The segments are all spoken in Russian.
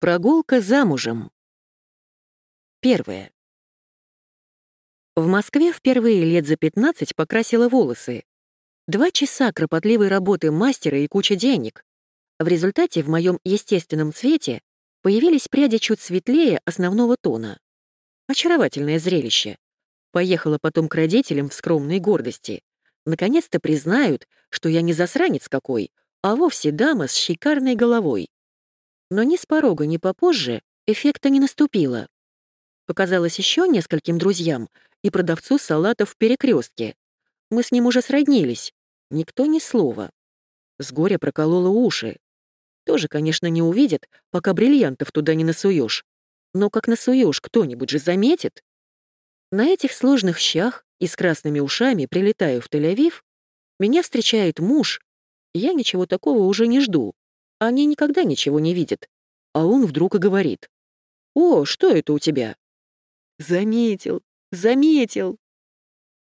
Прогулка замужем. Первое. В Москве впервые лет за 15 покрасила волосы. Два часа кропотливой работы мастера и куча денег. В результате в моем естественном цвете появились пряди чуть светлее основного тона. Очаровательное зрелище. Поехала потом к родителям в скромной гордости. Наконец-то признают, что я не засранец какой, а вовсе дама с шикарной головой. Но ни с порога, ни попозже эффекта не наступило. Показалось еще нескольким друзьям и продавцу салатов в перекрестке. Мы с ним уже сроднились. Никто ни слова. С горя проколола уши. Тоже, конечно, не увидят, пока бриллиантов туда не насуешь. Но как насуешь, кто-нибудь же заметит. На этих сложных щах и с красными ушами прилетаю в Тель-Авив, меня встречает муж, я ничего такого уже не жду. Они никогда ничего не видят. А он вдруг и говорит. «О, что это у тебя?» «Заметил, заметил!»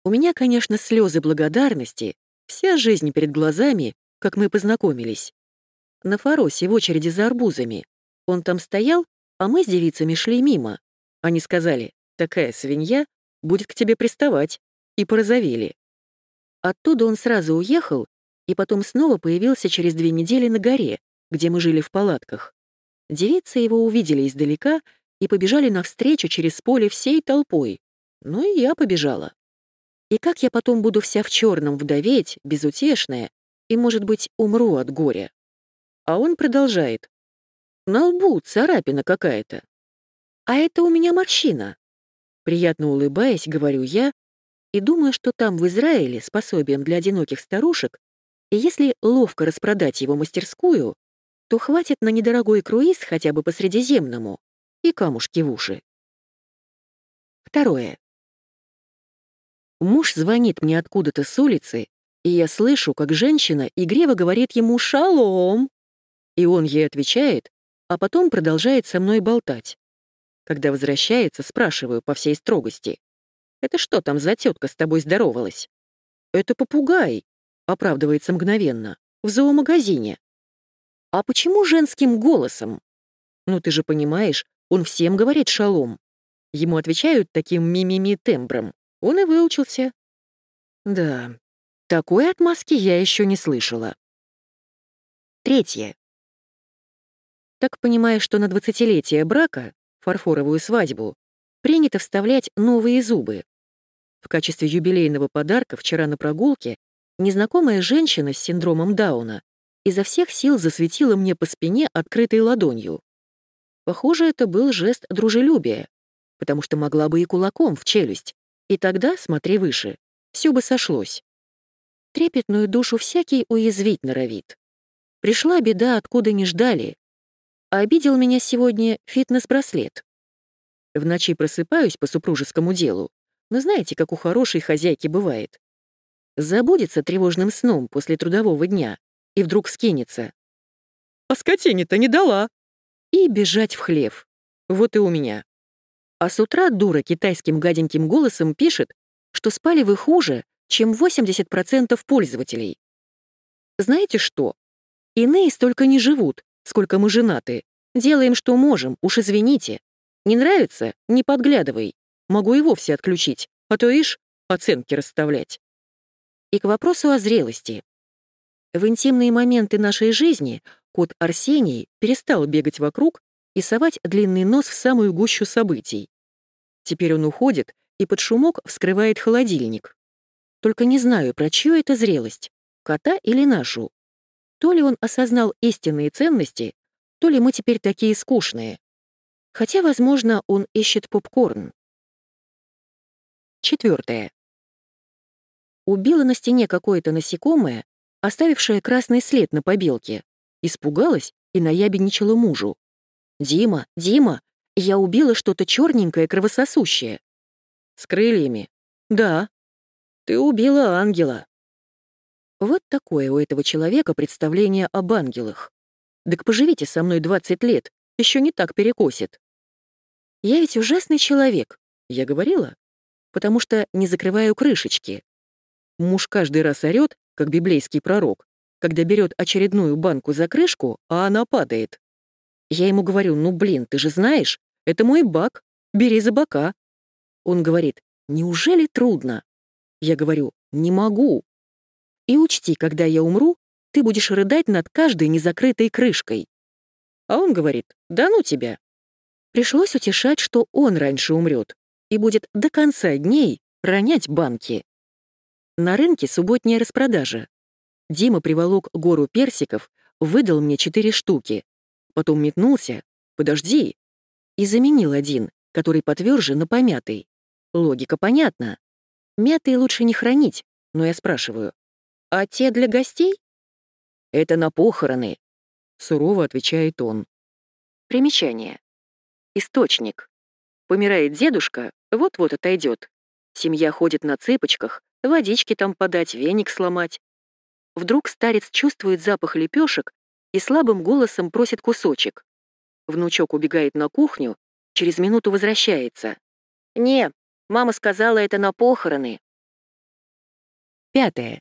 У меня, конечно, слезы благодарности, вся жизнь перед глазами, как мы познакомились. На Фаросе в очереди за арбузами. Он там стоял, а мы с девицами шли мимо. Они сказали, такая свинья будет к тебе приставать, и порозовели. Оттуда он сразу уехал, и потом снова появился через две недели на горе, где мы жили в палатках. Девицы его увидели издалека и побежали навстречу через поле всей толпой. Ну и я побежала. И как я потом буду вся в черном вдоветь, безутешная, и, может быть, умру от горя? А он продолжает. На лбу царапина какая-то. А это у меня морщина. Приятно улыбаясь, говорю я, и думаю, что там, в Израиле, с пособием для одиноких старушек, и если ловко распродать его мастерскую, то хватит на недорогой круиз хотя бы по Средиземному и камушки в уши. Второе. Муж звонит мне откуда-то с улицы, и я слышу, как женщина игриво говорит ему «шалом», и он ей отвечает, а потом продолжает со мной болтать. Когда возвращается, спрашиваю по всей строгости. «Это что там за тетка с тобой здоровалась?» «Это попугай», — оправдывается мгновенно, — «в зоомагазине». «А почему женским голосом?» «Ну ты же понимаешь, он всем говорит шалом». Ему отвечают таким мимими тембром. Он и выучился. Да, такой отмазки я еще не слышала. Третье. Так понимая, что на двадцатилетие брака, фарфоровую свадьбу, принято вставлять новые зубы. В качестве юбилейного подарка вчера на прогулке незнакомая женщина с синдромом Дауна изо всех сил засветила мне по спине открытой ладонью. Похоже, это был жест дружелюбия, потому что могла бы и кулаком в челюсть, и тогда, смотри выше, все бы сошлось. Трепетную душу всякий уязвить норовит. Пришла беда, откуда не ждали. А обидел меня сегодня фитнес-браслет. В ночи просыпаюсь по супружескому делу, но знаете, как у хорошей хозяйки бывает. Забудется тревожным сном после трудового дня, и вдруг скинется. «А скотине-то не дала!» И бежать в хлев. Вот и у меня. А с утра дура китайским гаденьким голосом пишет, что спали вы хуже, чем 80% пользователей. Знаете что? Иные столько не живут, сколько мы женаты. Делаем, что можем, уж извините. Не нравится — не подглядывай. Могу и вовсе отключить, а то, ишь, оценки расставлять. И к вопросу о зрелости. В интимные моменты нашей жизни кот Арсений перестал бегать вокруг и совать длинный нос в самую гущу событий. Теперь он уходит и под шумок вскрывает холодильник. Только не знаю, про чью это зрелость, кота или нашу. То ли он осознал истинные ценности, то ли мы теперь такие скучные. Хотя, возможно, он ищет попкорн. Четвертое. Убило на стене какое-то насекомое, оставившая красный след на побелке. Испугалась и наябедничала мужу. «Дима, Дима, я убила что-то черненькое, кровососущее». «С крыльями?» «Да». «Ты убила ангела». Вот такое у этого человека представление об ангелах. Так поживите со мной 20 лет, еще не так перекосит. Я ведь ужасный человек, я говорила, потому что не закрываю крышечки. Муж каждый раз орёт, как библейский пророк, когда берет очередную банку за крышку, а она падает. Я ему говорю, ну блин, ты же знаешь, это мой бак, бери за бока. Он говорит, неужели трудно? Я говорю, не могу. И учти, когда я умру, ты будешь рыдать над каждой незакрытой крышкой. А он говорит, да ну тебя. Пришлось утешать, что он раньше умрет и будет до конца дней ронять банки. На рынке субботняя распродажа. Дима приволок гору персиков, выдал мне четыре штуки. Потом метнулся, подожди, и заменил один, который потверже на помятый. Логика понятна. Мятые лучше не хранить, но я спрашиваю, а те для гостей? Это на похороны, сурово отвечает он. Примечание. Источник. Помирает дедушка, вот-вот отойдет. Семья ходит на цыпочках, водички там подать, веник сломать. Вдруг старец чувствует запах лепешек и слабым голосом просит кусочек. Внучок убегает на кухню, через минуту возвращается. «Не, мама сказала это на похороны». Пятое.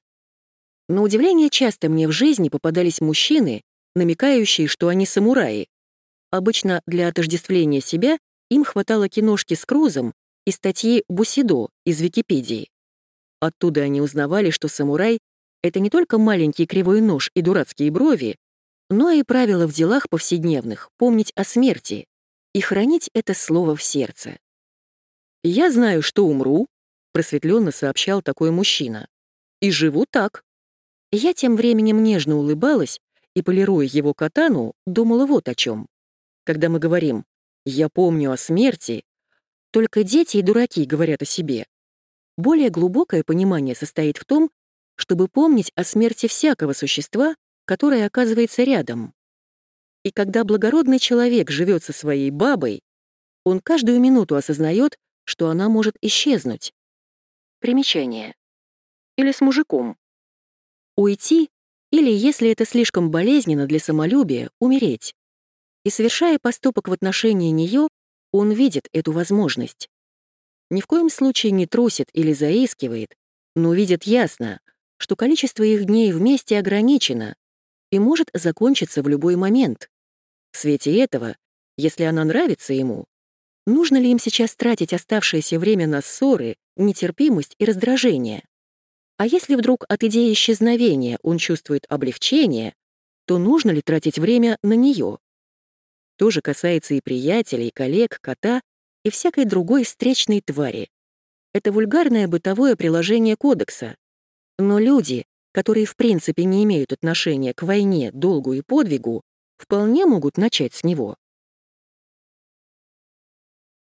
На удивление часто мне в жизни попадались мужчины, намекающие, что они самураи. Обычно для отождествления себя им хватало киношки с Крузом и статьи Бусидо из Википедии. Оттуда они узнавали, что самурай — это не только маленький кривой нож и дурацкие брови, но и правило в делах повседневных — помнить о смерти и хранить это слово в сердце. «Я знаю, что умру», — просветленно сообщал такой мужчина. «И живу так». Я тем временем нежно улыбалась и, полируя его катану, думала вот о чем. Когда мы говорим «я помню о смерти», только дети и дураки говорят о себе. Более глубокое понимание состоит в том, чтобы помнить о смерти всякого существа, которое оказывается рядом. И когда благородный человек живет со своей бабой, он каждую минуту осознает, что она может исчезнуть. Примечание. Или с мужиком. Уйти, или, если это слишком болезненно для самолюбия, умереть. И совершая поступок в отношении нее, он видит эту возможность. Ни в коем случае не трусит или заискивает, но видит ясно, что количество их дней вместе ограничено и может закончиться в любой момент. В свете этого, если она нравится ему, нужно ли им сейчас тратить оставшееся время на ссоры, нетерпимость и раздражение? А если вдруг от идеи исчезновения он чувствует облегчение, то нужно ли тратить время на нее? То же касается и приятелей, коллег, кота и всякой другой встречной твари. Это вульгарное бытовое приложение кодекса. Но люди, которые в принципе не имеют отношения к войне, долгу и подвигу, вполне могут начать с него.